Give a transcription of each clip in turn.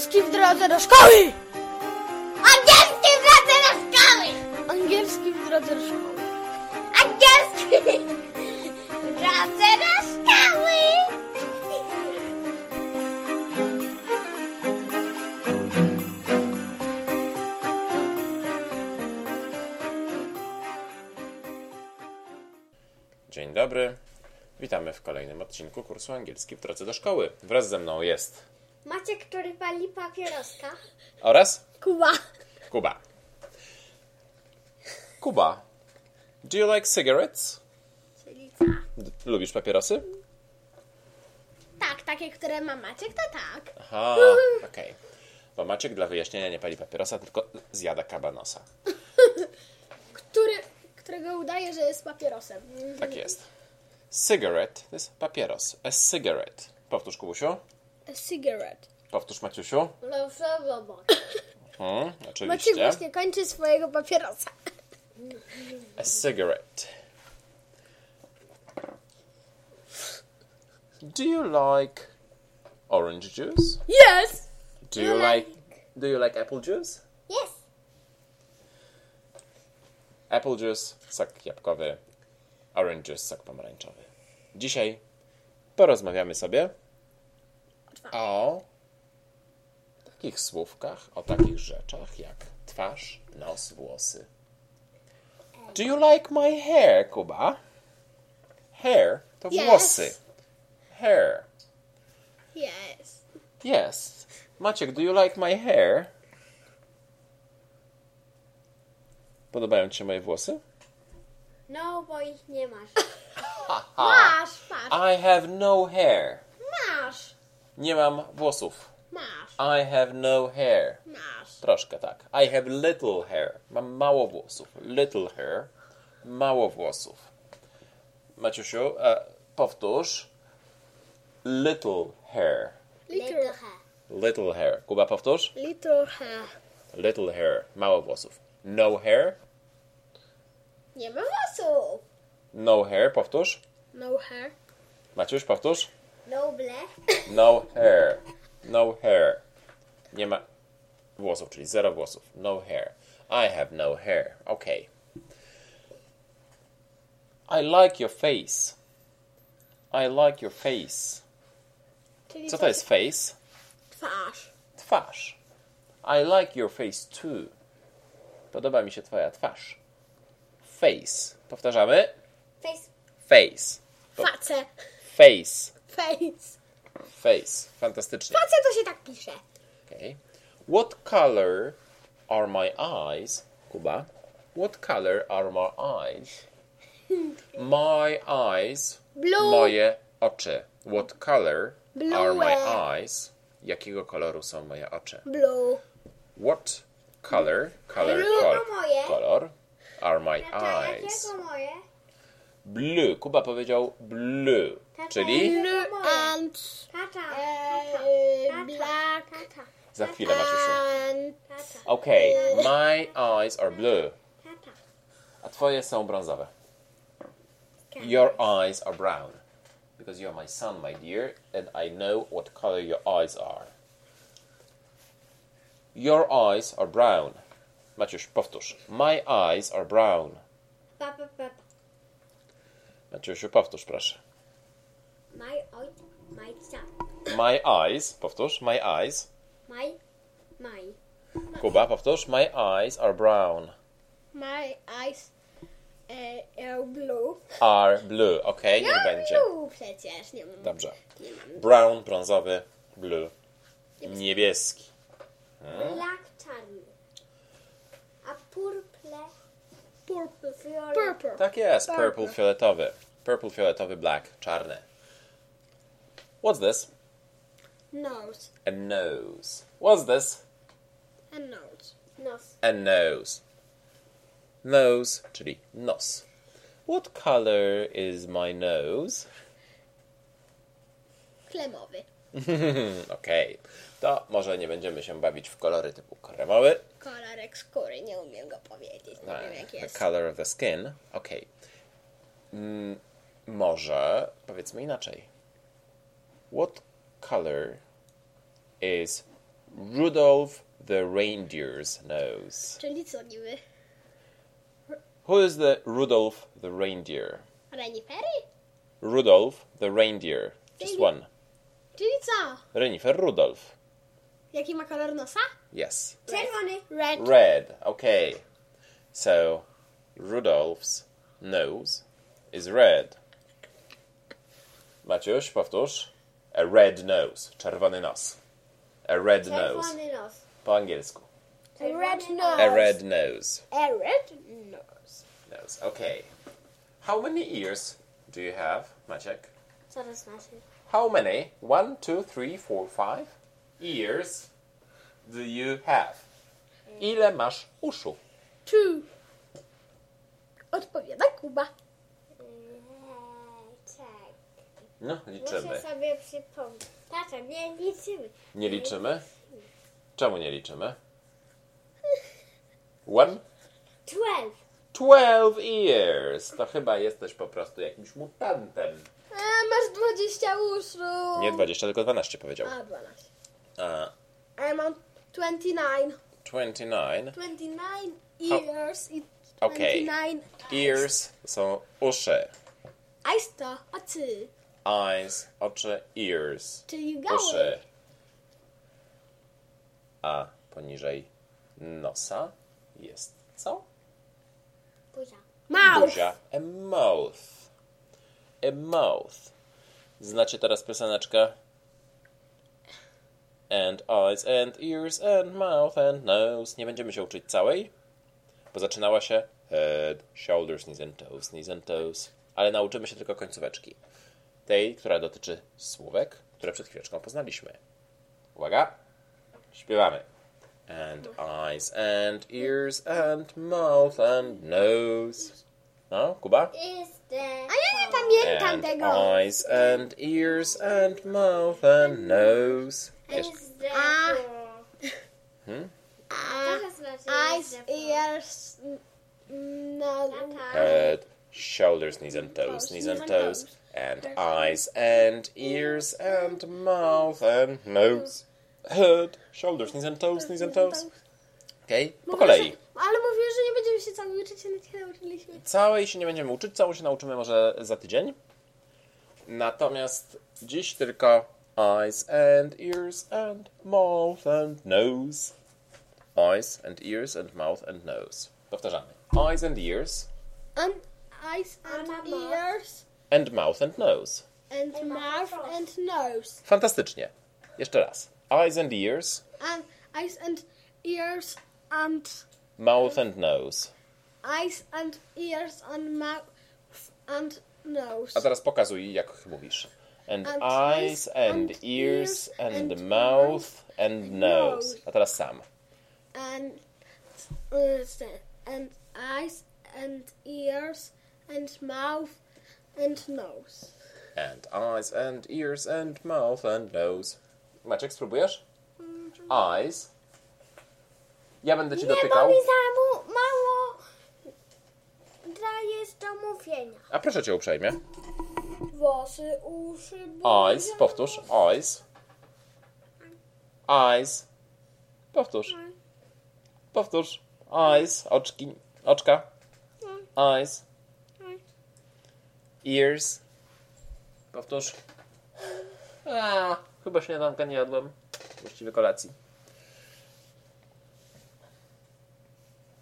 Angielski w drodze do szkoły! Angielski w drodze do szkoły! Angielski w drodze do szkoły. Angielski w drodze do szkoły! Dzień dobry. Witamy w kolejnym odcinku kursu angielski w drodze do szkoły. Wraz ze mną jest Maciek, który pali papieroska. oraz Kuba. Kuba. Kuba, do you like cigarettes? Czyli co? D- Lubisz papierosy? Tak, takie, które ma Maciek, to tak. Aha, okej. Bo Maciek dla wyjaśnienia nie pali papierosa, tylko zjada kabanosa. Który, którego udaje, że jest papierosem. Tak jest. Cigarette to jest papieros. A cigarette. Powtórz, Kubusiu. A cigarette. Powtórz, Maciusiu. No, zobacz. Hmm, Maciek oczywiście. właśnie kończy swojego papierosa. A cigarette. Do you like orange juice? Yes! Do you like Do you like apple juice? Jest. Apple juice, sok jabłkowy, orange juice, sok pomarańczowy. Dzisiaj porozmawiamy sobie o takich słówkach, o takich rzeczach jak twarz, nos, włosy. Do you like my hair, Kuba? Hair to Yes. włosy. Hair. Yes. Yes. Maciek, do you like my hair? Podobają Ci się moje włosy? No, bo ich nie masz. Masz, masz, I have no hair. masz, Nie mam włosów. masz, I have no hair. masz. Troszkę tak. I have little hair. Mam mało włosów. Little hair. Mało włosów. Maciusiu, e, powtórz. Little hair. Little, Little hair. Kuba, powtórz. little hair. Little hair. Mało włosów. No hair. Nie ma włosów. No hair. Powtórz. No hair. Maciuś, powtórz. No black. No hair. No hair. Nie ma włosów, czyli zero włosów. No hair. I have no hair. Okay. I like your face. I like your face. Czyli Co to jest face? Twarz. Twarz. I like your face too. Podoba mi się twoja twarz. Face. Powtarzamy? Face. Face. Face. Face. Face. Face. Fantastycznie. Face to się tak pisze. Okay. What color are my eyes? Kuba. What color are my eyes? My eyes. Blue. Moje oczy. What color Blue. are my eyes? Jakiego koloru są moje oczy? Blue. What color? Color. Blue Kol, to moje. kolor. Are my Tata, eyes? jakiego moje? Blue. Kuba powiedział blue. Tata, Czyli Blue and Tata. e, black Tata. za chwilę Maciusiu. Tata. Okay. My eyes are blue. Tata. A twoje są brązowe. Your eyes are brown. Because you're my son, my dear, and I know what color your eyes are. Your eyes are brown. Maciuś, powtórz. My eyes are brown. Papa, papa. Maciusiu, powtórz, proszę. My oj, my eyes, powtórz. My eyes. My, my. Kuba, powtórz. My eyes are brown. my eyes e, are blue. Are blue. Ok, niech będzie. Blue przecież. Nie mam. Dobrze. Brown, brązowy, blue. Niebieski. Black czarny. A purple Purple. Tak jest, Purple. purple fioletowy. Purple fioletowy, black, czarny. What's this? Nose. A nose. What's this? And nose. Nos. A nose. Nose, czyli nos. What color is my nose? Kremowy. Okej. To może nie będziemy się bawić w kolory typu kremowy. Kolorek skóry. Nie umiem go powiedzieć. Nie wiem jak The jest. color of the skin. Okej. Mm, może powiedzmy inaczej. What color is Rudolph the reindeer's nose? Czyli co niby? Who is the Rudolph the reindeer? Renifery? Rudolph the reindeer. Just one. Czyli co? Renifer Rudolph. Jaki ma kolor nosa? Yes. Czerwony. Red. Red. Okay. So Rudolph's nose is red. Maciuś, powtórz. A red nose. Czerwony nos. A red nose. Czerwony nos. Po angielsku. Red Czerwony nose. A red nose. A red nose. Nose. Okay. How many ears do you have, Maciek? Co to znaczy? How many? One, two, three, four, five ears do you have? Ile masz uszu? Two. Odpowiada Kuba. Eee, tak. No, Muszę liczymy. sobie przypomnieć. Tata, nie liczymy. Nie liczymy? Czemu nie liczymy? One? Twelve. Twelve ears! To chyba jesteś po prostu jakimś mutantem. A, masz 20 uszu. Nie 20, tylko 12 powiedział. A, 12. A, A ja mam 29. 29. 29 How- ears i Okej. 29 Ears są uszy. eyes to oczy. Eyes, oczy, ears. Czyli gały. Uszy. A poniżej nosa jest co? Buzia. Mouth. Buzia. A mouth. A mouth. Znacie teraz pioseneczkę? And eyes, and ears, and mouth, and nose. Nie będziemy się uczyć całej, bo zaczynała się head, shoulders, knees and toes, knees and toes. Ale nauczymy się tylko końcóweczki. Tej, która dotyczy słówek, które przed chwileczką poznaliśmy. Uwaga! Śpiewamy. And eyes, and ears, and mouth, and nose. No, Kuba? Is the... A pamiętam And tego. eyes, and ears, and mouth, and nose. Jeszcze. Is. A. Hmm? A to znaczy Eyes, is ears, n- nose. Head, shoulders, knees and toes, knees and toes. And eyes, and ears, and mouth, and nose. Head, shoulders, knees and toes, knees and toes. Okej, po kolei. Ale mówisz, że nie będziemy się całej uczyć, ale się nauczyliśmy. Całej się nie będziemy uczyć, całą się nauczymy może za tydzień. Natomiast dziś tylko eyes and ears and mouth and nose. Eyes and ears and mouth and nose. Powtarzamy. Eyes and ears And eyes and A mama? ears and mouth and nose. and mama, mouth and nose. Fantastycznie. Jeszcze raz. Eyes and ears, And eyes and ears and mouth and nose. eyes and ears and mouth and nose. A teraz pokazuj, jak mówisz. And, And eyes and ears and mouth and nose. A teraz sam. and uh, and eyes and ears and mouth and nose. And eyes and ears and mouth and nose. Maciek, spróbujesz? Eyes. Ja będę ci Nie, bo dotykał. mi za mu- mało dajesz do mówienia. A proszę cię uprzejmie. Włosy, uszy, Eyes. Powtórz. Eyes. Eyes. Powtórz. Powtórz. Eyes. Oczki. Oczka. Eyes. Ears. Powtórz. A, chyba śniadanka nie jadłem. Właściwie kolacji.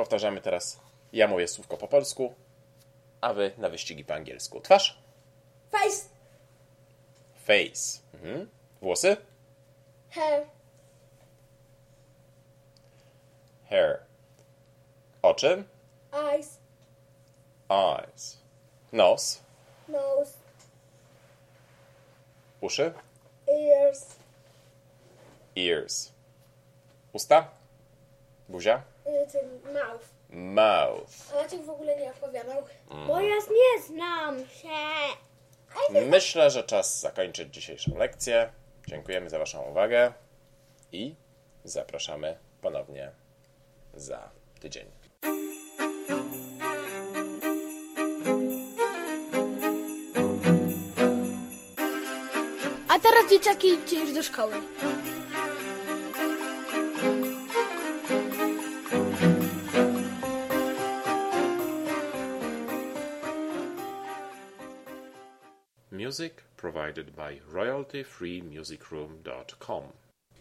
Powtarzamy teraz. Ja mówię słówko po polsku, a wy na wyścigi po angielsku. Twarz. Face, Face. Mhm. Włosy. hair, Hair. Oczy. eyes, Eyes. Nos. nose, Uszy. ears, Ears. Usta. Buzia. Y, ten mouth. Mouth. A Maciek w ogóle nie opowiadał. Bo ja nie znam się. Myślę, że czas zakończyć dzisiejszą lekcję. Dziękujemy za Waszą uwagę i zapraszamy ponownie za tydzień. A teraz dzieciaki idźcie już do szkoły. Music provided by royaltyfreemusicroom.com.